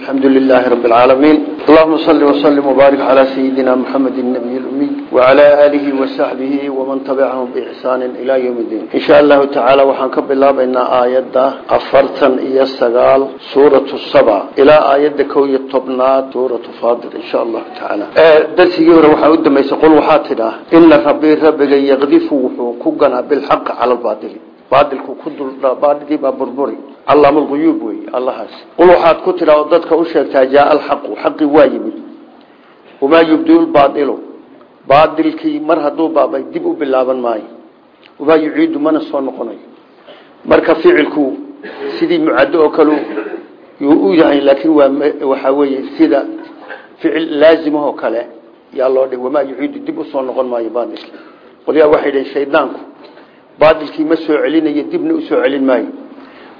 الحمد لله رب العالمين اللهم صل وسلم وبارك على سيدنا محمد النبي الأمي وعلى آله وصحبه ومن تبعهم بإحسان إلى يوم الدين إن شاء الله تعالى وحنكب الله بين آيات أفرتا إيا السقال سورة السبع إلى آيات كوي الطبنات سورة فاضل إن شاء الله تعالى درسي يورا وحاود ما يسقل وحاتنا إن ربي ربك يغذفه كوغنا بالحق على الباطل baadilku ku duldhabaadhidii baa burburi allaamul quyuub wey allahaas. Qul waxaad ku tidha oo dadka u sheegtaa jaa alxaqu xaqi waa yimid wamaa yubdiu lbaailu baadilkii mar hadduu baabay dib u bilaaban maayo. Wamaa yuciidu mana soo noqonayo. Marka ficilku sidii mucaddo oo kale yuu u yahay laakiin waa waxaa weeye sida ficil laazimahoo kale yaa loo dhig. Wamaa yuciidu dib u soo noqon maayo baadilkii qolyaa waxay dhaheen shaydaanku baadilkii ma soo celinayo dibna u soo celin maayo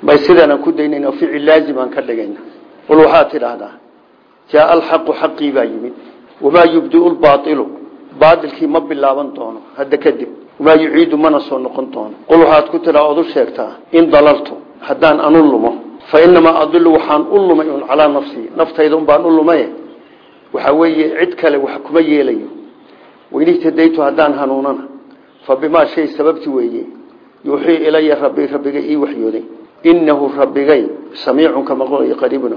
may sidaanaan ku daynayna ficil laazim aan ka dhigayna. Qul waxaad tidhaahdaa jaa alxaqu xaqii baa yimid. Wamaa yubdiu lbaailu baadilkii ma bilaaban doono hadda kadib. Wamaa yuciidu mana soo noqon doono. Qul waxaad ku tidhaa sheegtaa in dalaltu haddaan anu lumo fa inamaa adilu waxaan u lumay un calaa nafsii. Naftayda un baan u lumay waxaa weeye cid kale wax kuma yeelayo. Weynihtadaytu haddaan hanuunana. Fabimaa shay sababti weeye yuuxii ilaya rabbi rabbiga ii waxyooday inahu rabbigay samiicun ka maqlayo qariibun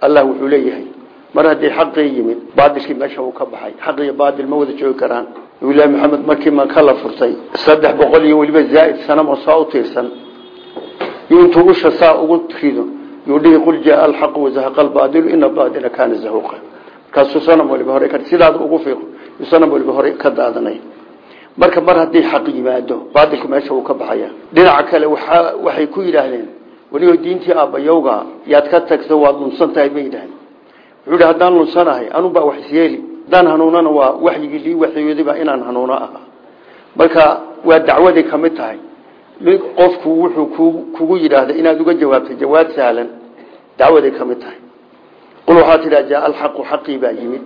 allah wuxuu leeyahay mar haddii xaqii yimid baadilkii meesha uu ka baxay xaq iyo baadil ma wada joogi karaan. Nabilahi maxamed markii maka la furtay saddex boqol iyo weliba zaaid sanamo saa u tiirsan yo intuu usha saa ugu rido yuu dhihi qul jaa alxaqu wazahaqa albaadilu ina baadila kaana zahuuqa. Markaasuu sanam waliba hore sidaada ugu fiiqo yuu sanam waliba hore ka daadanay marka mar haddii xaq yimaado baadilku meesha uu ka baxaya. Dhinaca kale waxay ku yidhaahdeen weliba diintii aabbayowga yaad ka tagto waad lunsan tahay bay yidhahdeen wuxuu yidhi haddaan lunsanahay anunbaa wax isyeeli haddaan hanuunana waa waxyigii lii waxyoodiba inaan hanuuno aha marka waa dacwaday ka mid tahay. Qofku wuxuu kugu yidhaahda inaad uga jawaabto jawaab sahlan. Dacwaday ka mid tahay. Qul waxaa tidhaa jaa alxaqu xaqii baa yimid.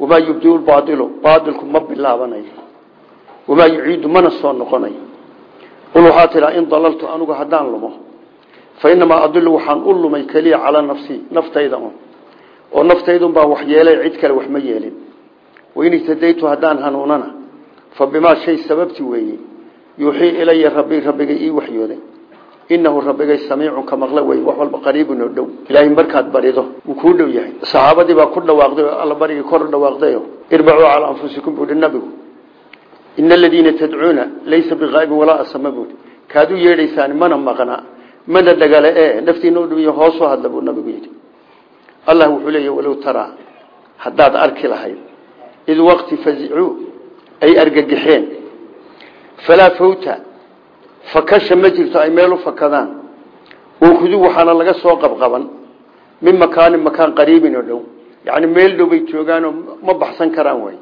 Wamaa yubdiu lbaailu baailku ma bilaabanayo wamaa yuciidu mana soo noqonayo qul waxaa tidhaa in dalaltu anugu haddaan lumo fa inamaa adilu waxaan u lumay keliya calaa nafsii naftayda un oo naftaydaunbaa wax yeelay cid kale wax ma yeelin wain ihtadaytu haddaan hanuunana fa bimaa shay sababti weeye yuuxii ilaya rabbi rabbiga ii waxyooday inahu rabbigay samiicun ka maqla wey wax walba qariibun oo dhow ilaahay markaad barido wuu kuu dhow yahay saxaabadii baa ku dhawaaqday oo alla barigii kor ina aladiina tadcuuna laysa biqaa'ibin walaa asama buui kaad u yeedhaysaan mana maqna mana dhagale e naftiina u dhibiyo hoosoo hadla buu nabigu yidhi allah wuxuu leeya walow taraa haddaad arki lahayd id waqti fazicuu ay argagixeen falaa fawta fakasha ma jirto ay meel u fakadaan ukudu waxaana laga soo qabqaban min makaanin makaan qariibin oo dhow yacni meel dhow bay joogaanoo ma baxsan karaan way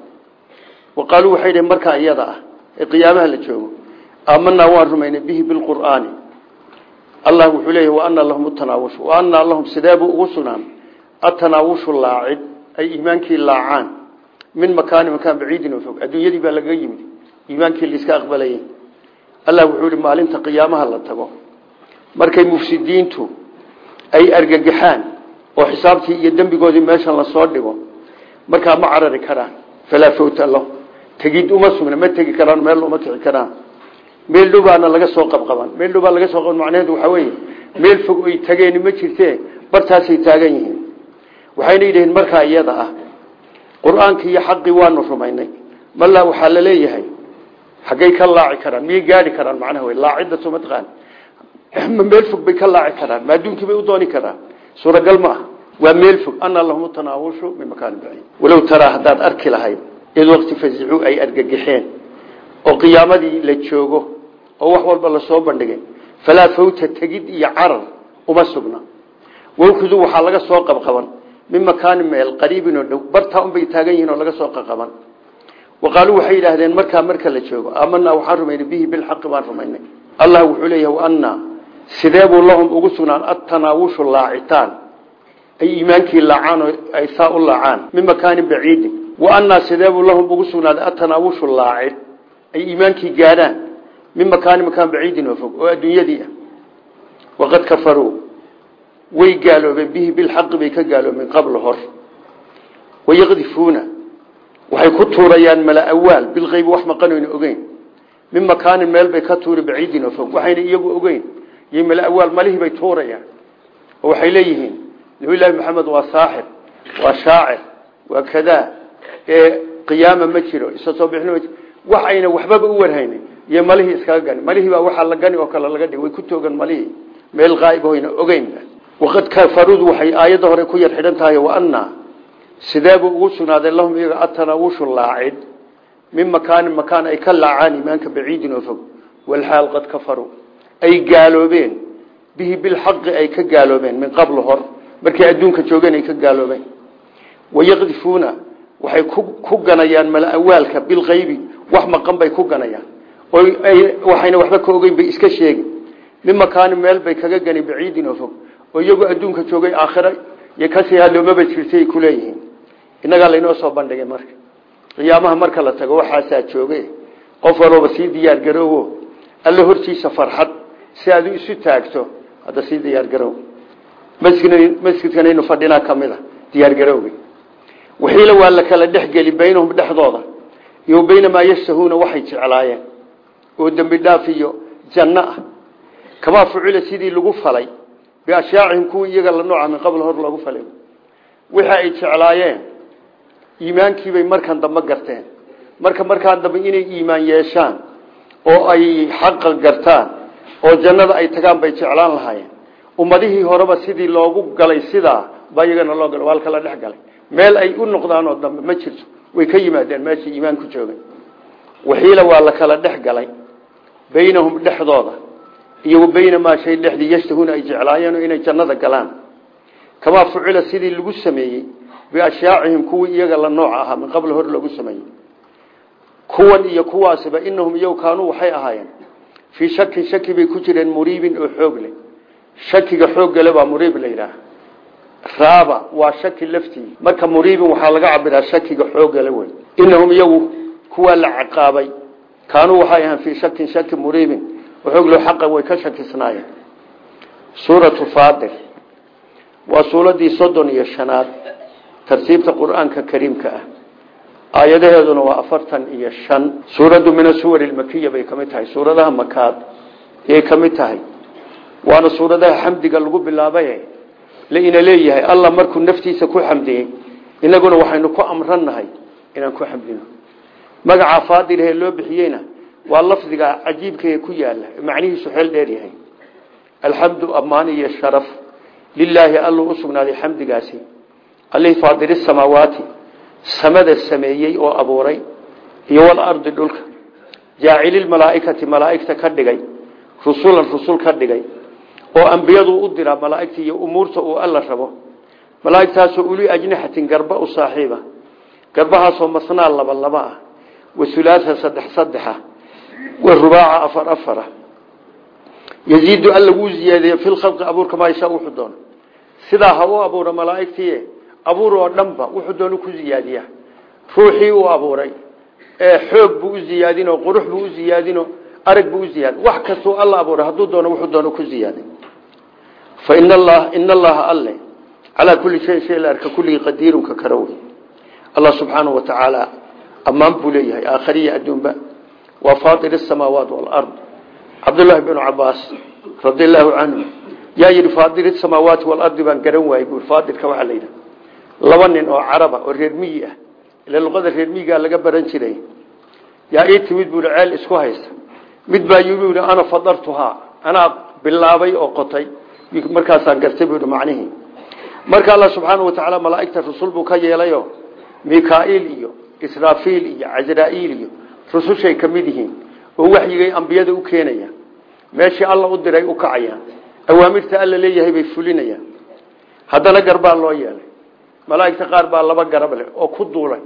waqaaluu waxay dhaheen markaa iyada ah ee qiyaamaha la joogo aamanaa waan rumaynay bihi bilqur'aani. Allah wuxuu leeyahy wa ana lahum tanaawushu wa anaa lahum sideebuu ugu sugnaan? Atanaawushu laacid ay iimaankii laacaan. Min makaani makaan baciidin oo fog. Adduunyadii baa lagaga yimid iimaankii laiska aqbalayay. Allah wuxuu yihi maalinta qiyaamaha la tago. Markay mufsidiintu ay argagaxaan oo xisaabtii iyo dembigoodii meeshan tegid uma sugna ma tegi karaan meel uma kici karaan. Meel dhow baana laga soo qabqaban. Meel dhow baa laga soo qaban macnaheedu waxaa weeye meel fog ay tageeni ma jirtee bartaasay taagan yihiin. Waxayna yidhaheen markaa iyada ah qur'aankii iyo xaqii waanu rumaynay. Mallaa waxaa la leeyahay xaggay ka laaci karaan miyay gaadhi karaan macnaha wey laacidatu mataqaan ma meel fog bay ka laaci karaan ma adduunkii bay u dooni karaan. Suuragal ma ah waa meel fog. Ana lahum tanaawushu min makaan baciid walow taraa haddaad arki lahayd id waqti fazicuu ay argagixeen. Oo qiyaamadii la joogo oo wax walba la soo bandhigay. Falaa fawta tegid iyo carar uma sugna. Wawkudu waxaa laga soo qabqaban. Min makaanin meel qariibin oo dhow. Bartaa unbay taagan yihiin oo laga soo qaqaban waqaaluu waxay yidhaahdeen markaa marka la joogo. Aamanaa waxaan rumaynay bihi bilxaqi baan rumaynay. Allah wuxuu leeyahay waanaa sideebuu lahum ugu sugnaan? Atanaawushu laacitaan. Ay iimaankii laacaan oo ay u laacaan. Min makaanin baciidin waanaa sideebuu lahum ugu sugnaaday atanaawushu laacid ay iimaankii gaadhaan min makaanin makaan baciidin oo fog oo adduunyadii ah. Waqad kafaruu way gaaloobeen bihi bilxaqi bay ka gaaloobeen qabla hor. Wayaqdifuuna waxay ku tuurayaan malaawaal bilqeybi wax maqanoyna ogeyn. Min makaanin meel bay ka tuuri baciidin oo fog waxayna iyagu ogeyn. Iyo malaawaal malihii bay tuurayaan. Oo waxay leeyihiin nabiyllaahi maxamed waa saaxir waa shaacir waa kadaa qiyaama ma jiro isa soo bixin wax ayna waxbaba u warhaynin. Iyo malihii iskaga gani. Malihii baa waxaa la gani oo kale laga dhig way ku toogan malihii. Meel qaa'ib hoyna ogeynba waqad kafarudu waxay aayadda hore ku yar xidhan wa annaa sideebuu ugu sugnaaday lahum iyaga atanawushu laacid. Min makaanin makaan ay ka laacaan imaanka baciidin oo fog. Walxaal qad kafaruu. Ay gaaloobeen. Bihi bilxaqi ay ka gaaloobeen min qabl hor. Markay adduunka joogeen ay ka gaaloobeen. Wayaqdifuuna waxay ku ganayaan malaawaalka bilkaybi wax maqan bay ku ganayaan. Waxayna waxba ka ogeyn bay iska sheegi min makaanin meel bay kaga gani baciidin oo fog. Oo iyagoo adduunka joogay aakhira iyo ka sii hadloomaba jirtay ku leeyihiin. Innagaa laynoo soo bandhigay marka. Qiyaamaha marka la tago waxaasaa jooge qof walooba sii diyaar garoowo alla hortiisa farxad. Si aad isu taagto hadda sii diyaar garow masjidkanaynu fadhinaa ka mid a diyaar garowgi waxiila waa la kala dhexgeli baynahum dhexdooda iyo baynamaa yashtahuuna waxay jeclaayeen oo dembi dhaaf iyo janno ah. Kamaa fucila sidii lagu falay biashyaacihim kuwii iyaga la nooca min qabl hor loogu falay. Wixii ay jeclaayeen iimaankiibay markan dambe garteen. Marka markaan dambe inay iimaan yeeshaan oo ay xaqa gartaan oo jannada ay tagaan bay jeclaan lahaayeen. Ummadihii horeba sidii loogu galay sidaa baa iyagana loo waa dhex galay meel ay u noqdaanoo dambe ma jirto. Way ka yimaadeen meeshii iimaanku joogay. Waxiila waa la kala dhex galay baynahum dhexdooda iyo wa baynamaa shay dhexdii yashtahuuna ay jeclaayeen inay jannada galaan. Kamaa fucila sidii lagu sameeyey biashyaacihim kuwii iyaga la nooc ahaa min qabl hor loogu sameeyey. Kuwan iyo kuwaasiba inahum iyagu kaanuu waxay ahaayeen. Fii shakin shaki bay ku jireen muriibin oo xoog leh. Shakiga xooggale baa muriib la yidhaah raaba waa shaki laftii. Marka muriibin waxaa laga cabiraa shakiga xooggale wey inahum iyagu kuwaa la caqaabay. Kaanuu waxay ahaan fii shakin shaki muriibin. Xooglo xaqa way ka shakisnaayeen. Suuratu faadir waa suuradii soddon iyo shanaad. Tartiibta qur'aanka kariimka ah. Aayadaheeduna waa afartan iyo shan. Suuraddu min asuwar ilmakiya bay ka mid tahay. Suuradaha makaad ayay ka mid tahay. Waana suuradaha xamdiga lagu bilaabay laina leeyahay allah markuu naftiisa ku xamdiyey inaguna waxaynu ku amrannahay inaan ku xamdino. Magaca faadilhe loo bixiyeyna waa lafdiga cajiibkae ku yaalla macnihiisu xeel dheer yahay. Alxamdu ammaan iyo sharaf. Lilaahi alluu u sugnaaday xamdigaasi. Allihii samaawaati samada sameeyey oo abuuray iyo walardi dhulka. Jaacililmalaaikati malaaigta ka dhigay rusulan rusul ka dhigay oo ambiyadu u diraa malaaigta iyo umuurta uu alla rabo. Malaaigtaasoo uli ajnixatin garba u saaxiiba. Garbahaasoo masnaa laba laba ah wasulaasa saddex saddexa. Warubaaca afar afara yaziidu alla wuu ziyaadiye fi lkhalqi abuurka maa yashaa wuxuu doono sidaa ha u abuura malaaigtii abuur oo dhanba wuxuu doonu ku ziyaadiya. Ruuxii uu abuuray. Ee xoog buu u qurux buu u arag buu u ziyaadi wax kastuu alla abuuray hadduu doono wuxuu doono ku ziyaadi fa in allaha ina allaha alle calaa kulli shayin shay la arka kulligii qadiirunka kara wey. Allah subxaanahu wa tacaala ammaan buu leeyahay. Aakhariya adduunba waa faatir asamaawaat walard cabdullaahi binu cabaas radi allaahu canhu yaa yidhi faatir asamaawaati walardi baan garan waayey bui faatirka waxaa la yidhaha laba nin oo caraba oo reer miyi ah ila luqada reer miyigaa laga baran jiray yaa ii timid buui ceel isku haysta mid baa yii ana fadartuhaa. Anaa bilaabay oo qotay. Markaasaan gartay bui macnihii marka alla subxaana wa tacaala malaaigta rusul buu ka yeelayo mikail iyo israafiil iyo casraaiil iyo rusushay ka mid yihiin oo waxyigay ambiyada u keenaya. Meeshii alla u diray u kacayaan awaamirta alla leeyahay bay fulinayaan haddana garbaa loo yeelay. Malaaigta qaar baa laba garab leh oo ku duula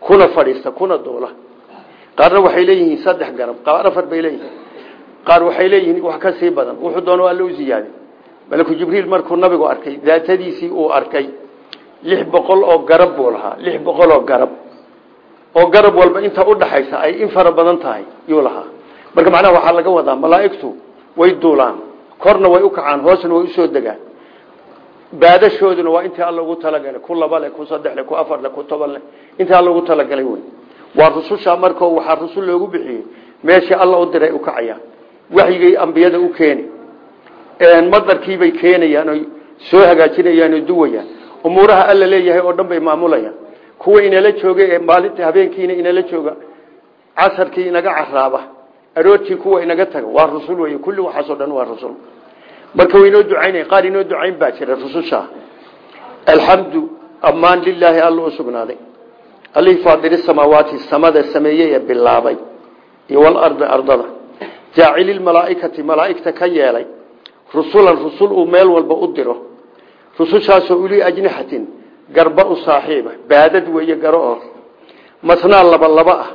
kuna fadhiista kuna duula qaarna waxay leeyihiin saddex garab qaar afar bay leeyihiin. Qaar waxay leeyihiin wax ka sii badan. Wuxuu doono alla u ziyaadi malaku jibriil markuu nabigu arkay daatadiisii uu arkay lix boqol oo garab buu lahaa lix boqol oo garab. Oo garab walba inta udhaxaysa ay in fara badan tahay yuu lahaa. Marka macnaha waxaa laga wadaa malaaigtu way duulaan korna way u kacaan hoosna way u soo degaan. Baadashooduna waa intii alla ugu talagalay ku laba leh ku saddex leh ku afar leh ku toban leh intii alla ugu talagalay wey waa rususha markao waxaa rusul loogu bixiyey. Meeshii alla u diray u kacayaan. Waxyigay ambiyada u keeni. Madarkiibay keenayaan oy soo hagaajinayaan oo duwayaan. Umuuraha alla leeyahay oo dhan bay maamulayaan. Kuwa inala jooga ee maalinta habeenkiina inala jooga casarkii inaga caraaba aroortii kuwa inaga taga. Waa rusul kulli waxaasoo dhan waa rusul. Marka waynoo ducaynaya qaar inoo ducayn baa jira rususha. Alxamdu ammaan lilaahi alla u allihii faadiri samaawaati samada sameeyey ee bilaabay. Iyo walardi ardada. Jaacililmalaaikati malaaigta ka yeelay. Rusulan rusul uu meel walba u diro. Rusushaasoo uli ajnixatin garba u saaxiiba baadad weeye garo oo. Masnaa laba laba ah.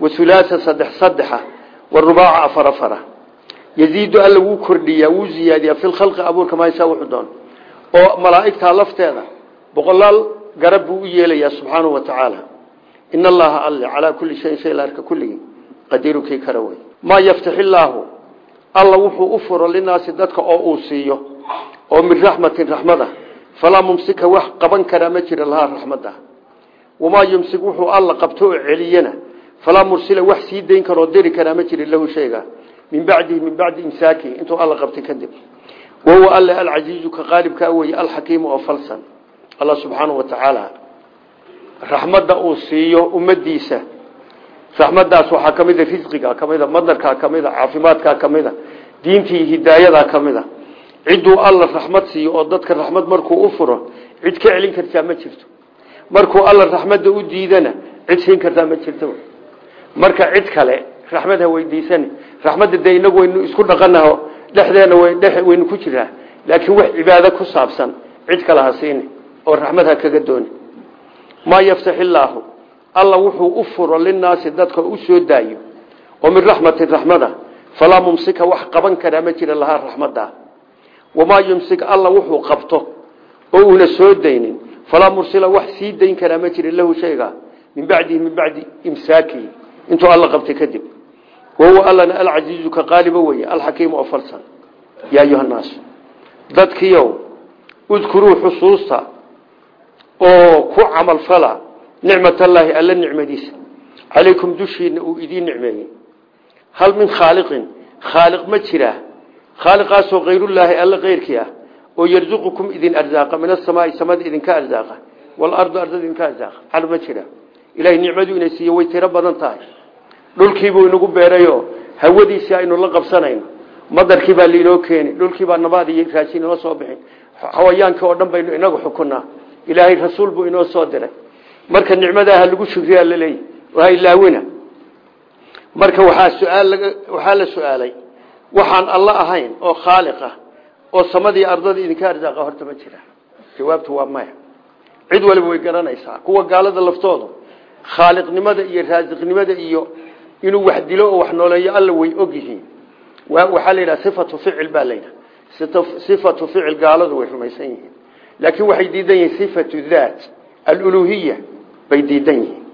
Wahulaasa saddex saddexa warubaaca afar afara yaziidu alla wuu kordhiyaa wuu ziyaadiyaa. Fi lkhalqi abuurka maashaa wuxuu oo malaaigtaa lafteeda boqolaal garab buu u yeelayaa subxaanahu wa in allaha alle calaa kulli shayin shay la arka kulligii qadiiru kii kara wey maa yaftax illaahu alla wuxuu u furo linaasi dadka oo uu siiyo oo min raxmatin raxmada falaa mumsika wax qaban karaa ma jira lahaa raxmada wamaa yumsik wuxuu alla qabto oo celiyana. Falaa mursila wax sii dayn karoo diri karaa ma jirin lahu shayga. Min bacdihi min bacdi imsaakihi intuu alla ka qaalibkaa raxmadda uu siiyo ummadiisa. Raxmadaas waxaa ka mid a risqiga ka mida madarkaa ka mida mida diintii hidaayadaa ka mida cidduu alla raxmad siiyo oo dadka raxmad markuu u furo cid ka celin kartaa ma jirto. Markuu alla raxmadda u diidana cid siin kartaa ma jirto. Marka cid kale raxmad ha weydiisani raxmadda dee inagu waynu isku dhaqanaho dhexdeena waynu ku jiraa. Laakiin wax cibaado ku saabsan cid kale ha siini oo raxmad kaga dooni maa yaftax illaahu alla wuxuu u furo linaasi dadka u soo daayo. Oo min raxmatin raxmada falaa mumsika wax qaban karaa ma jira lahaa raxmadda wamaa yumsik alla wuxuu qabto. Oo uuna soo daynin. Falaa mursila wax sii dayn karaa ma jirin lahu shayga. Min bacdihi min bacdi imsaakihi intuu alla qabtay kadib. Wahuwa allana alcasiizu ka qaaliba oo ku camalfala nicmatallaahi alla nicmadiisa. Calaykum dushiina uu idiin nicmeeyey. Hal min khaaliqin? Khaaliq ma jiraa khaaliqaasoo kayrullaahi alla keyrkii ah oo yarzuqukum idin arzaaqa min asamaai samada idinka arzaaqa walardu ardada idinka arzaaqa. Cal ma jira. Ilahay nicmadu ina siiye way tiro badan tahay. Dhulkiibuu inagu beerayo hawadiisii aynu la qabsanayno. Madarkii baa lainoo keeni dhulkiibaa nabaad iyo raashin inoo soo bixin. Xawayaankii oo dhan baynu inagu xukunaa ilaahay rasuul buu inoo soo diray. Marka nicmadaa ha lagu shugriyaa laleeyahy ha ilaawina marka waxaa la su'aalay waxaan alla ahayn oo khaaliq ah oo samadii ardada idinka arsaaqa horta ma jira. Jawaabtu waa maya. Cid waliba way garanaysaa kuwa gaalada laftoodu khaaliqnimada iyo raasiqnimada iyo inuu wax dilo oo wax nooleeyo alla way og yihiin. Waxaa la yidhaha sifatu ficil baa layidhaha sifatu ficil gaaladu way rumaysan laakiin waxay diidan yihiin sifatu daat aluluhiya bay diidan yihiin.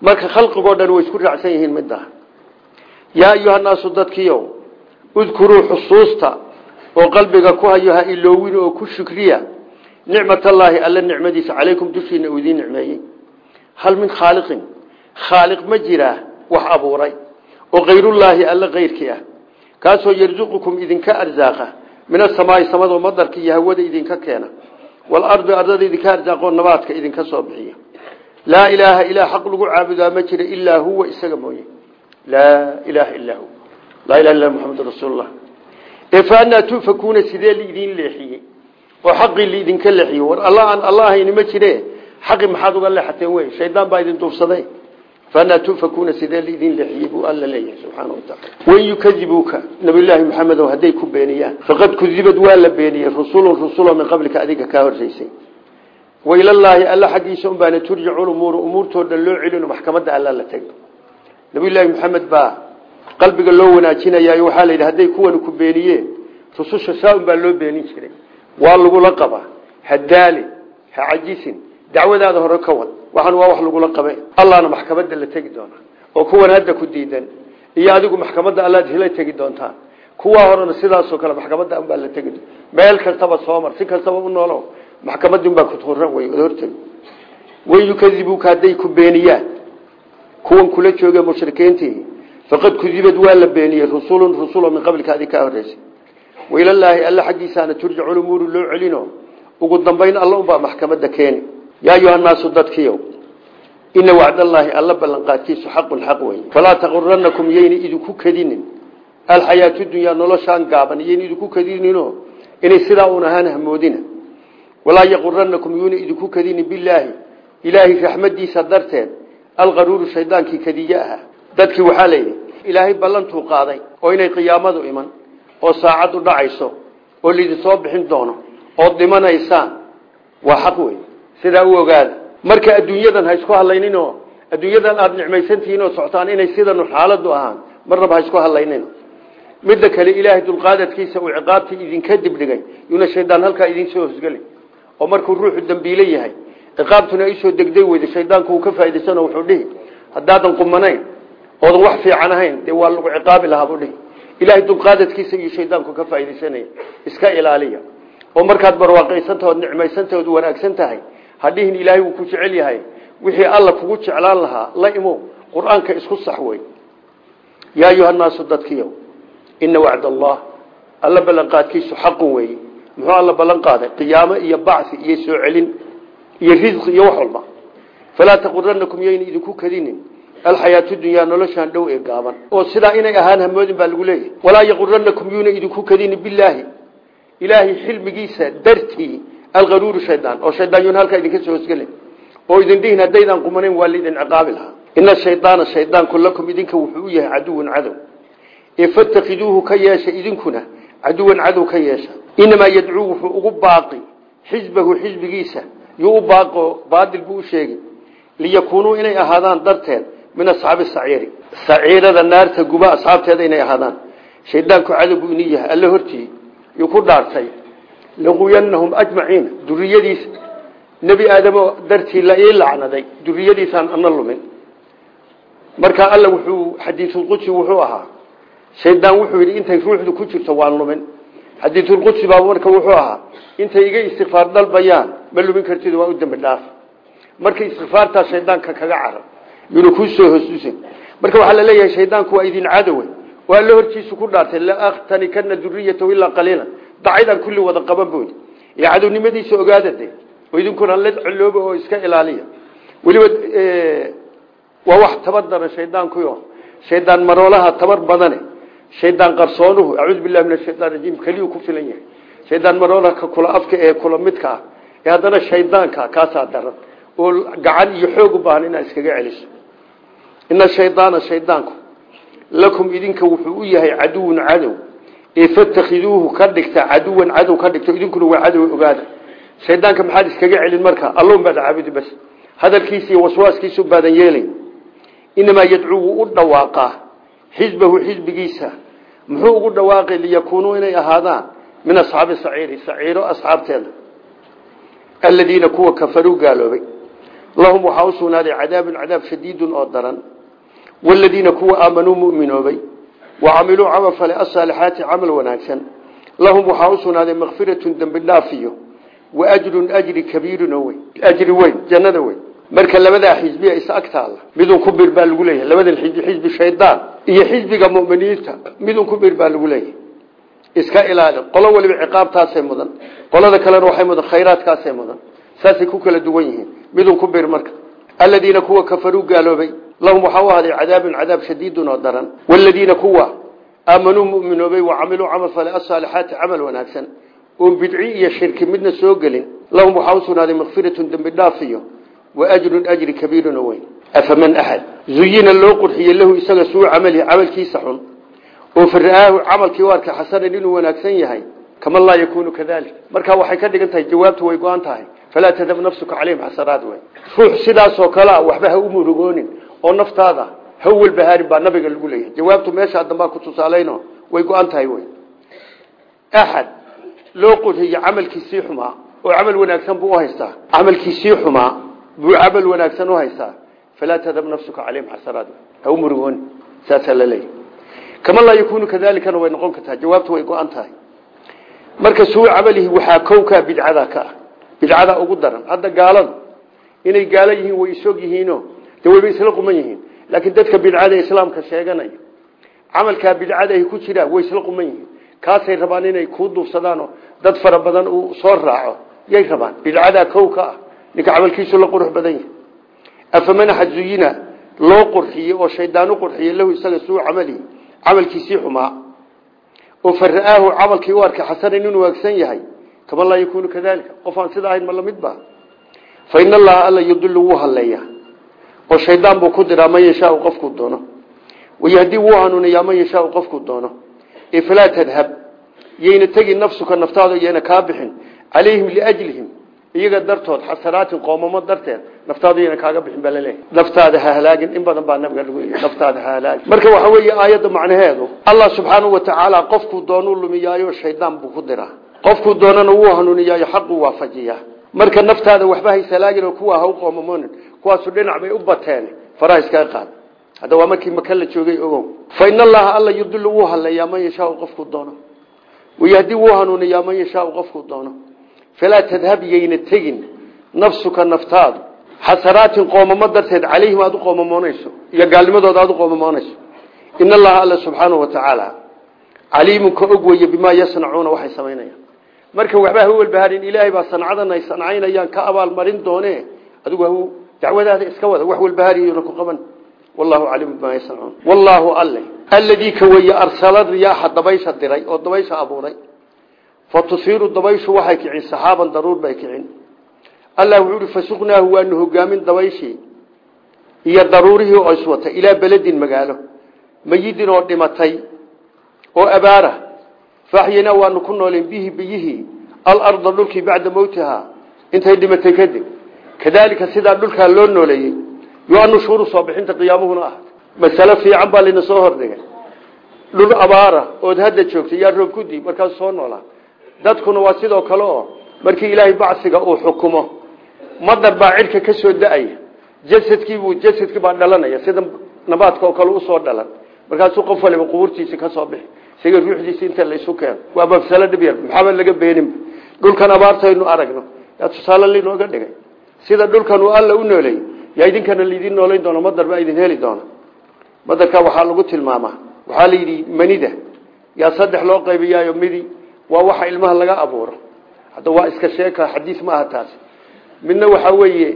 Marka khalqigoo dhan way isku raacsan yihiin middaa yaa ayuhanaasu dadkiiow udkuruu xusuusta oo qalbiga ku hayo ha iloowin oo ku shukriya nicmatallaahi alla nicmadiisa. Calaykum dushiina uu idiin nicmeeyey. Hal min khaaliqin? Khaaliq ma jiraa wax abuuray oo kayrullaahi alla keyrkii ah. Kaasoo yarzuqukum idinka arsaaqa min asamaai samado madarka iyo hawada idinka keena walardi ardada idinka arsaaqoo nabaadka idinka soo bixiya. Laa ilaaha ilaa xaq lagu caabudaa ma jira ilaa huwa isaga mooye. Laa ilaaha illaa hu laa ilaha illa muxamedun rasuulullah. Ee fa anaa tufakuuna sidee liidiin leexiyey oo xaqii liidinka leexiyey war alla aan alla ahayni ma jire. Xaqi maxaad uga leexateen wey shaydaan baa faanaa tufakuuna sidee liidin leexiyey buu alla leeyahay subxaana watacaala wain yukadibuuka nabiyllaahi maxamedow hadday ku beeniyaan faqad kudibad waa la beeniyey rusulun rusulo min qablika adiga kaa horreysay wailallaahi alla xaggiisa un baana turjacu lumuuru umuurtoo dhan loo celino maxkamadda alla la tego nabiyullaahi maxamed baa qalbiga loo wanaajinayaayo waxaa la yidhi hadday kuwani ku beeniyeen rususha saa-un baa loo beenin jiray waa lagula qabaa hadaali ha ka waxaan waa wax lagula qabe allahna maxkamadda la tegi doona oo kuwan hadda ku diidan iyo adigu maxkamadda allaad hila tegi doontaan. Kuwaa horena sidaasoo kale maxkamadda unbaa la tegi meel kastaba soomar si kastaba u noolo maxkamaddi unbaa kuturan wey od hortegi wain yukadibuuka hadday ku beeniyaan. Kuwan kula jooge mushrikiintii faqad kudibad waa la beeniyey rusulun rusulo min qablika adi kaa horreysay. Wailallaahi alla xaggiisaana turjacu lumuuru loo celino. Ugu dambayn alla unbaa maxkamadda keeni yaa ayuhannaasu dadkiiow ina wacdallaahi alla ballanqaadkiisu xaqun xaq wey falaa taquranakum yayna idinku kadinin alxayaatu dunyaa noloshaan gaaban yayna idinku kadinino inay sidaa un ahaan hamoodina walaa yaquranakum yuuna idinku kadinin bilaahi ilaahay raxmadiisa darteed alqaruuru shaydaankii kadiye ahaa dadkii waxaa layidhi ilaahay ballantuu qaaday oo inay qiyaamadu iman oo saacaddu dhacayso oo laidinsoo bixin doono ood dhimanaysaan waa xaq wey sidaa u ogaada marka adduunyadan ha isku hadlayninoo adduunyadan aada nicmaysantihiin oo socotaan inay sidanu xaaladu ahaan marnaba ha isku hadlaynin. Midda kale ilaahay dulqaadadkiisa uu ciqaabtii idinka dibdhigay yuuna shaydaan halkaa idin soo hosgeli. Oo markuu ruuxu dambiile yahay ciqaabtuna isoo degday weyda shaydaanku ka faa'idaysano wuxuu dhihi haddaadan qumanayn oodan wax fiican ahayn dee waa lagu ciqaabi lahaa buu dhihi. Ilaahay dulqaadadkiisa iyo shaydaanku ka faaidaysanaya iska ilaaliya. Oo markaad barwaaqaysantaha ood nicmaysantaha ood wanaagsan tahay hadhihin ilaahay wuu ku jecel yahay. Wixii alla kugu jeclaan lahaa la imo qur'aanka isku sax wey yaa ayuhannaasu dadkiyo ina wacd allah alla ballanqaadkiisu xaqun weeye muxuu alla ballan qaaday qiyaamo iyo bacsi iyo soo celin iyo risqi iyo wax walba. Falaa taquranakum yayna idinku kadinin alxayaatu dunyaa noloshaan dhow ee gaaban. Oo sidaa inay ahaan hamoodin baa lagu leeyahay. Walaa yaquranakum yuuna idinku kadinin bilaahi ilaahay xilmigiisa dartii alqaruuru shaydaan oo shaydaan yuuna halkaa idinka soo hosgelin oo idin dhihin haddaydaan qumanayn waa laidin ciqaabi lahaa ina shaydaana shaydaanku lakum idinka wuxuu u yahay caduwan cadow ee fattakiduuhu ka yeesha idinkuna caduwan cadow ka yeesha inamaa yadcuu wuxuu ugu baaqi xisbahu xisbigiisa yuu u baaqo baadil buu u sheegi liyakuunuu inay ahaadaan darteed min asxaabi saciiri saciirada naarta guba asxaabteeda inay ahaadaan shaydaanku cadow buu ini yahay alle hortii yuu ku dhaartay laquyanahum ajmaciina duriyadiisa nebi aadamo dartii la ii lacnaday duriyadiisaan ana lumin. Marka alla wuxuu xadiisulqudsi wuxuu ahaa shaydaan wuxuu yidhi intay ruuxdu ku jirto waan lumin. Xadiisulqudsi baa marka wuxuu ahaa intay iga istikfaar dalbayaan ma lumin kartid waa u dembi dhaaf. Marka istikfaartaa shaydaanka kaga carab yuuna kuu soo hosuusin marka waxaa la leeyahay shaydaanku waa idin cadowe oo alla hortiisu ku dhaartay laaktanikana duriyatahu ilaa qaliilan dacaydaan kulli wada qaban boodi ee cadownimadiisa ogaada de oo idinkuna la colooba oo iska ilaaliya. Weliba waa wax tabar daran shaydaankuyo shaydaan maroolaha tabar badane shaydaan qarsoonuhu acuudu billahi min ashaytaan rajiim keliyuu ku filan yahay. Shaydaan maroolaha ka kula afka ee kula midka ah ee haddana shaydaanka kaasaa daran. Oo gacan iyo xoog u baahan inaad iskaga celiso. Ina shaydaana shaydaanku lakum idinka wuxuu u yahay caduwun cadow ee fatakhiduuhu ka dhigta caduwan cadow ka dhigto idinkuna waa cadow ogaada. Shaydaanka maxaad iskaga celin marka? Alloon baad caabudi bas. Hadalkiisa iyo waswaaskiisu baadan yeelayn inamaa yadcuu wuu u dhawaaqaa xisbahu xisbigiisa. Muxuu ugu dhawaaqay liyakuunuu inay ahaadaan? Min asxaabi saciiri saciiro asxaabteeda. Aladiina kuwa kafaruu gaaloobay. Lahum waxaa u sugnaaday cadaabun cadaab shadiidun oo daran. Waladiina kuwa aamanuu muminoobay wa camiluu camal fale asaalixaati camal wanaagsan lahum waxaa u sugnaaday makfiratun dembi dhaafiyo wa ajrun ajri kabiirun weyn ajri weyn jannada weyn marka labadaa xisbiya is agtaalla midun ku bir baa lagu leeyahay labadan xisbi xisbi shaydaan iyo xisbiga muminiinta midun ku bir baa lagu leeyahay iska ilaali qolo waliba ciqaabtaasay mudan qolada kalena waxay mudan khayraadkaasay mudan saasay ku kala duwan lahum waxaa u ahaaday cadaabun cadaab shadiidun oo daran waladiina kuwa aamanuu muminoobay wa camiluu camal fale asaalixaati camal wanaagsan oon bidci iyo shirki midna soo gelin lahum waxaa u sugnaaday makfiratun dembi dhaafiyo wa ajrun ajri kabiirun oo weyn afaman axad zuyina loo qurxiyey lahu isaga suu camalihi camalkiisa xun oo fara'aahu camalkii u arkay xasanan inuu wanaagsan yahay kaman laa yakuunu kadalik markaa waxay ka dhigan tahay jawaabtu way go-an oo naftaada ha u walbahaarin baa nabiga lagu leeyahay. Jawaabtu meeshaa dambaa ku tusaalayno way go-an tahay wey axad loo qurxiye camalkiisii xumaa oo camal wanaagsan buu uhaystaa camalkiisii xumaa buu camal wanaagsan uhaystaa falaa tadab nafsuka calayhim xasanaat ha u murugoonin saasaa la leeyahay. Kama laa yakuunu kadaalikana way noqon kartaa. Jawaabtu way go-an tahay. Marka suu camalihi waxaa kowkaa bidcada ka ah. Bidcada ugu daran. Hadda gaaladu inay gaalo yihiin way isog yihiino de wayba isla quman yihiin. Laakiin dadka bidcada islaamka sheeganaya camalkaa bidcada ay ku jiraan way isla quman yihiin. Kaasay rabaan inay kuu duufsadaanoo dad fara badan uu soo raaco. Yay rabaan. Bidcadaa kow ah. Ninka camalkiisu la qurux badan yahay. Afaman xazuyina loo qurxiyey oo shaydaan u lahu isaga suu camalihi camalkiisii xumaa. Oo fara'aahu camalkii u arkay xasanan inuu waagsan yahay. Kama laa yakuunu kadalika qof sida ahayn ma la mid ba fa in allaha alla yudilu wuu halleeya oo shaydaan buu ku diraa man yashaau qofkuu doono. Wayahdii wuu hanuuniyaa man yashaau qofkuu doono. Falaa tadhab. Yayna tegi nafsuka naftaada yayna kaa bixin. Calayhim liajlihim. Iyaga dartood xasanaatin qoomamo darteed naftaada yayna kaaga bixin baa naftaada ha in badan baa nabiga lagu yii naftaada ha marka waxa weeye aayadda macnaheedu allah subxaanahu watacaala qofkuu doonuu lumiyaayo shaydaan buu ku diraa. Qofkuu doonana wuu hanuuniyaayo xaquu waafajiyaa marka naftaada waxba haysalaagin oo kuwa ha u kuwaasu dhinac bay u bateen faraha iskaga qaad. Hadda waa markii maka la joogay ogow. Fa in allaha alla yudilu wuu halleeyaa man yashaau qofkuu doono. Wayahdii wuu hanuuniyaa man yashaau qofkuu doono. Falaa tadhab yayna tegin. Nafsuka naftaadu. Xasanaatin qoomamo darteed calayhim aad u qoomamoonayso iyo gaalnimadooda aad u qoomamoonayso in allaha alla subxaanahu ka og weye bimaa yasnacuuna waxay samaynayaan. Marka waxba ha walbaharin ilaahay baa sancadan ay sancaynayaan ka abaalmarin doone adigu dacwadaada iska wada wax walbahaariyona ku qaban. Wallahu caliimu bimaa yasnacuun. Wallaahu alle alladii ka weye arsala riyaaxa dabaysha diray oo dabaysha abuuray. Fa tusiiru dabayshu waxay kicin saxaaban daruur bay kicin. Allah wuxuu ihi fasuqnaahu waanu hogaamin dabayshii iyo daruurihii oo iswata ilaa beledin magaalo. Mayidin oo dhimatay oo abaara. Faaxyinaa waanu ku nooleen bihi biyihii alarda dhulkii bacda mowtihaa kadaalika sidaa dhulkaa loo nooleeyey yo-anu shuuru soo bixinta qiyaamuhuna ah. Masale fiican baa layna soo hordhigay. Dhul abaara ood hadda joogtay yaa roob ku diib markaas soo noolaa dadkuna waa sidoo markii ilaahay bacsiga uu xukumo madar baa cirka ka soo da'aya jasadkii baa dhalanaya sida nabaadka oo kale u soo dhalan. Markaasuu qof waliba qubuurtiisi ka bixi isaga ruuxdiisi inta laysu keeno. Waa mafsalo dhib yar maxaaba laga beenin. Dhulkan abaartaynu aragno. Yaa tusaale laynooga dhigay sida dhulkan uu alla u nooleeyey yaa idinkana laydin noolayn doona madar baa idin heli doona madarka waxaa lagu tilmaamaa waxaa la yidhi manida yaa saddex loo qaybiyaayo midi waa waxa ilmaha laga abuuro. Hadda waa iska sheeka xadiis ma aha taasi. Midna waxaa weeye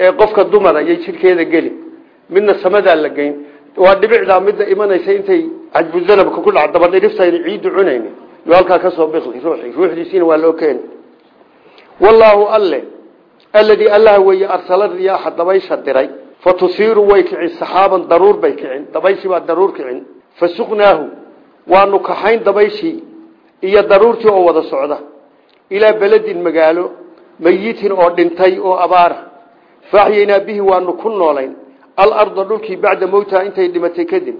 ee qofka dumara yay jidhkeeda geli. Midna samadaa la waa dhibicdaa midda imanaysa intay cajbuzanabka ku dhac dabadhiriftayn ciiddu cunayn halkaa ka soo bikli ruuxii ruuxdiisiina waa loo keeni wallaahu alle alladii allah weeye arsala riyaaxa dabaysha diray fa tusiiru way kicin saxaaban daruur bay kicin dabayshii baa daruur kicin fa suqnaahu waanu kaxayn dabayshii iyo daruurtii oo wada socda ilaa beledin magaalo mayitin oo dhintay oo abaara faaxyaynaa bihi waanu ku noolayn alarda dhulkii bacda mowtaha intay dhimatay kadib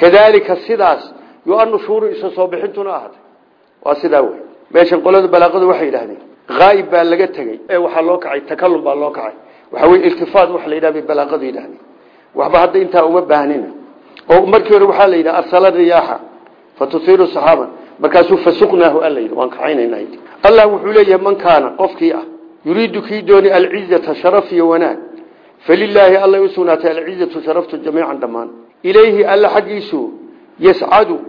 kadaalika sidaas yo-anu shuuru isa soo bixintuna ahaatay waa sidaa wey meeshan qolada balaaqadu waxay yidhahdeen haayib baa laga tegey. Ee waxaa loo kacay takalum baa loo kacay. Waxaa wey iltifaat waxa la yidhah bay balaaqadu yidhahdeen waxba hadda intaa uma baahnina oo markii hore waxaa la yidhaha arsala riyaaxa fa tusiiru saxaaban. Markaasuu fasuqnaahu alla yidhi waan kacaynayna allah wuxuu leeyahay man kaana qofkii ah yuriidu kii dooni alcizata sharaf iyo wanaag falilaahi allay u sugnaatay alcizatu sharaftu jamiican dhammaan. Ilayhi alla xaggiisu yascadu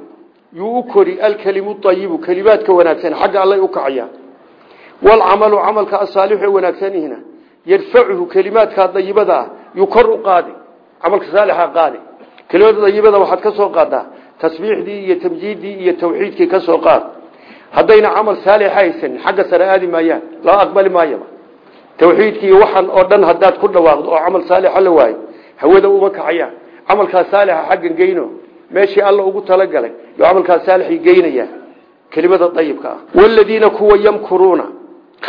yuu u kori alkelimu ayibu kelimaadka wanaagsan xagga allay u kacaya walcamalu camalka asaalixu ee wanaagsanihina yarfacuhu kelimaadka dayibada ah yuu kor u qaadi camalka saalixa qaadi kelimada dayibada waxaad ka soo qaadaa tasbiixdii iyo tamjiiddii iyo tawxiidkii ka soo qaad haddayna camal saalixa haysan xagga sare aadi maayaan loo aqbali maayaba tawxiidkii iyo waxaan oo dhan haddaad ku dhawaaqdo oo camal saalixa la waayo hawada uma kacayaan camalkaas saalixa xaggan geyno meeshii alla ugu talagalay yo camalkaas saalixii geynaya kelimada dayibka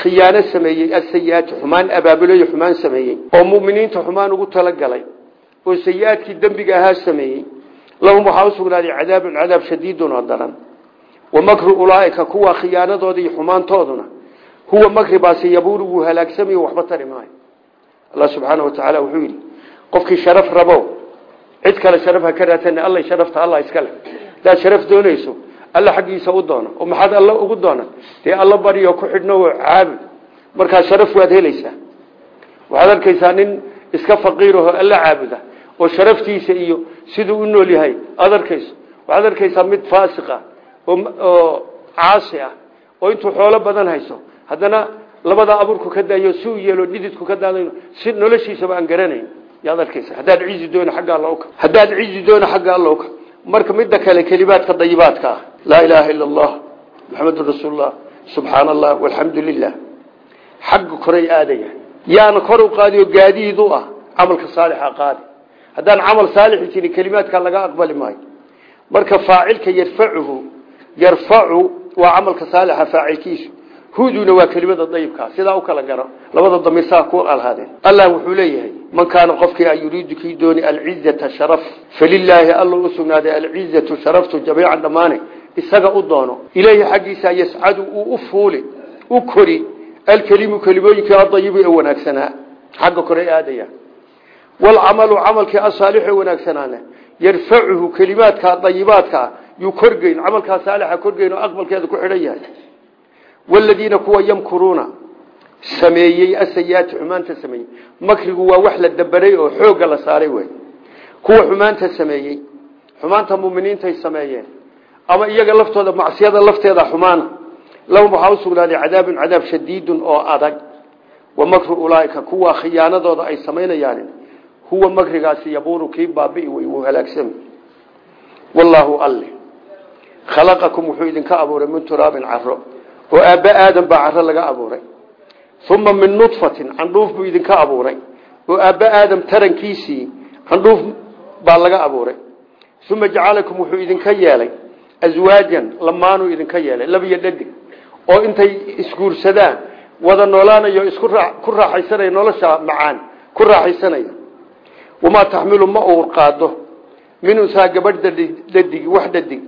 khiyaano sameeyey asayi-aati xumaan abaabuloyo xumaan sameeyey oo muminiinta xumaan ugu talagalay oo sayi-aadkii dembiga ahaa sameeyey lahum waxaa usugnaaday cadaabun cadaab shadiidun oo daran. Wa makru ulaaika kuwa khiyaanadooda iyo xumaantooduna huwa makribaasi yabuuru wuu halaagsamayo waxba tari maayo. Allah subxaana wa tacaala wuxuu yidhi qofkii sharaf rabo cid kale sharaf ha ka raadsan alla sharafta allah iska leh. Hadaad sharaf doonayso alla xaggiisa u doono oo maxaad alla ugu doona dee alla baryo ku xidhno caabud markaa sharaf waad helaysaa. Waxaad arkaysaa nin iska faqiiraho alla caabuda oo sharaftiisa iyo siduu u nool yahay. Aad waxaad arkaysaa mid faasiqa oo caasi ah oo intuu xoolo badan hayso. Haddana labada abuurku ka daayo si u yeelo dhididku ka daadayo si noloshiisaba aan garanayn. Yaad arkaysa haddaad cizi doono xagga alla uka haddaad cizi doono xagga alla uka marka midda kale dayibaadka ah laa ilaaha ila allah maxamedun rasuulullah subxaana allah walxamdu lilah xagga koray aadaya. Yaana kor u qaadi oo gaadiid u ah camalka saalixa qaadi. Haddaan camal saalixi jirin kelimaadka laga aqbali maayo. Marka faacilka yarfacuhu yarfacu waa camalka saalixa faacilkiisu. Huduna waa kelimada dayibkaa sidaa u kala garo labada damiirsaa ku alhaadeen. Allah wuxuu leeyahay man kaana qofkii a yuriidu kii dooni alcizata sharaf falilaahi alla u sugnaaday alcizatu sharaftu jamiican dhammaane isaga u doono. Ilaahi xaggiisa yascadu uu u fuuli u kori alkelimu kelimooyinkii adayibu ee wanaagsanaa. Xagga kore aadaya. Walcamalu camalkii asaalixu ee wanaagsanaana yarfacuhu kelimaadka dayibaadkaa yuu korgeyn camalkaa saalixa korgeyn oo ku xidhan yahay. Kuwa yamkuruuna. Sameeyey asayaati xumaanta sameeyey. Makrigu waa wax la dabaray oo xoogga la saaray wey kuwa xumaanta sameeyey. Xumaanta muminiintay sameeyeen ama iyaga laftooda macsiyada lafteeda xumaana lahum waxaa usugnaaday cadaabun cadaab shadiidun oo adag. Wa makru ulaaika kuwa khiyaanadooda ay samaynayaan huwa makrigaasi yabuuru kii baabi'i wey wuu halaagsami wallaahu alle. Khalaqakum wuxuu idinka abuuray min turaabin caro oo aabba aadan baa caro laga abuuray. Uma min nudfatin candhuuf buu idinka abuuray oo aabba aadam tarankiisii candhuuf baa laga abuuray. Uma jacalakum wuxuu idinka yeelay aswaajan lamaanuu idinka yeelay labiyo dhadig oo intay isguursadaan wada noolaanayo isku ku raaxaysanaya nolosha macaan ku raaxaysanaya. Wamaa taxmilu ma uur qaado. Min unsaa gabadh dhadig wax dhadig.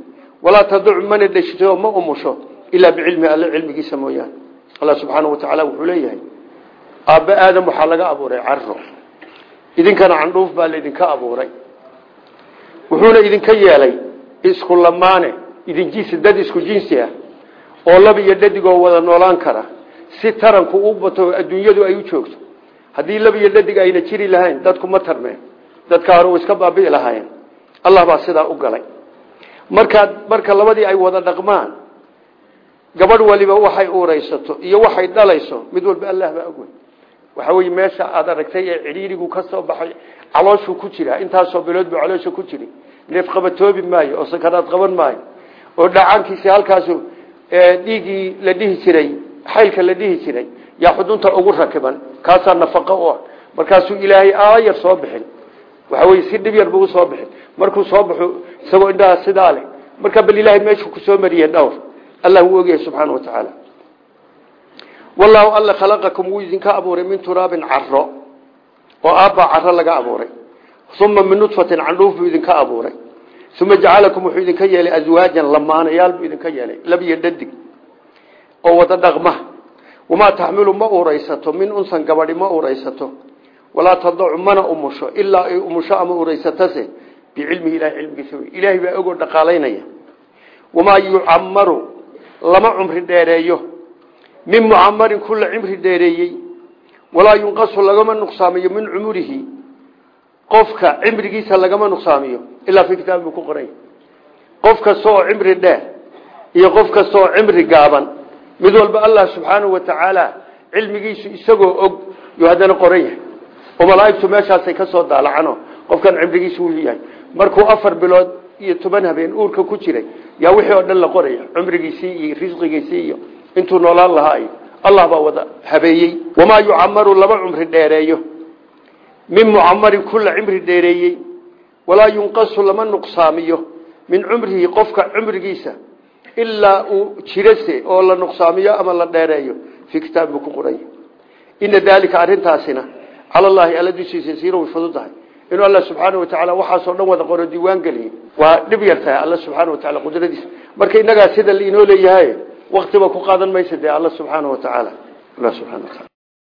Walaa taduc mana dheshito ma umusho ilaa bicilmi alle cilmigiisa mooyaane. Allah subxaana wa tacaala wuxuu leeyahay aabbe aadam waxaa laga abuuray caro idinkana candhuuf baa laydinka abuuray. Wuxuuna idinka yeelay isku lamaane idin jinsi dad isku jinsi ah oo lab iyo dhadigoo wada noolaan kara si taranku u bato adduunyadu ay u joogto. Haddii lab iyo dhadig ayna jiri lahayn dadku ma tarmeen. Dadka hore iska baabi'i lahaayeen. Allah baa sidaa u galay. Markaa marka labadii ay wada dhaqmaan gabadh waliba waxay uuraysato iyo waxay dhalayso mid walba allah baa ogwey waxa weye meesha aad aragtay ee cidhiirigu ka soo baxay calooshuu ku jira intaasoo bilood buu caloosha ku jiri neef qabatoobi maayo oo sakaraad qaban maayo oo dhacaankiisi halkaasu dhiiggii la dhihi jiray xaylka la dhihi jiray yaa xudunta ugu rakiban kaasaa nafaqo u ah. Markaasuu ilaahay aayar soo bixin. Waxa weye si dhib yar buu u soo bixin. Markuu soo baxo isagoo indhaha sidaa leh. Bal ilaahay meeshuu ku soo mariyey dhowr allah wuu ogyahay wa tacaala. Wallaahu alla khalaqakum wuu idinka abuuray min turaabin caro oo aabbaa caro laga abuuray. Uma min nudfatin candhuuf buu idinka abuuray uma jacalakum wuxuu idinka yeelay aswaajan lamaanayaal buu idinka yeelay labiyo dhadig oo wada dhaqma wamaa taxmilu ma uraysato min unsan gabadhi ma uraysato walaa tadacu mana umusho ilaa ay umusho ama uraysatase bicilmihi ilahay cilmigiisa wey ilaahay baa ogoo dhaqaalaynaya wamaa yucamaru lama cumri dheereeyo min mucamarin kula cimri dheereeyey walaa yunqasu lagama nuqsaamiyo min cumurihi qofka cimrigiisa lagama nuqsaamiyo ilaa fi kitaab buu ku qoray. Qof kasta oo cimri dheer iyo qof kasta oo cimri gaaban. Mid walba allah subxaanahu wa tacaala cilmigiisu isagoo og yuu haddana qoran yahay oo malaaigtu meeshaasay ka soo daalacano. Qofkan cimrigiisu wuu yahay. Markuu afar bilood iyo toban habeen uurka ku jiray yaa wixii oo dhan la qoraya cumrigiisii iyo risqigiisii iyo intuu noolaan lahaa iyo allah baa wada habeeyey. Wamaa yucamaru lama cumri dheereeyo min mucamarin kula cimri dheereeyey walaa yunqasu lama nuqsaamiyo min cumrihi qofka cumrigiisa ilaa uu jirase oo la nuqsaamiyo ama la dheereeyo fii kitaab buu ku qoray. Ina daalika arrintaasina cala llahi alla dushiisa siira way fududahay inuu alla subxaana wa tacaala waxaasoo dhan wada qoro diiwaan geliyey. Waa dhib yar tahay alla subxaana wa tacala qudradiisa. Marka innagaa sida lainoo leeyahay waktiba ku qaadan maysa dee alla subxaana wa tacaala. Alla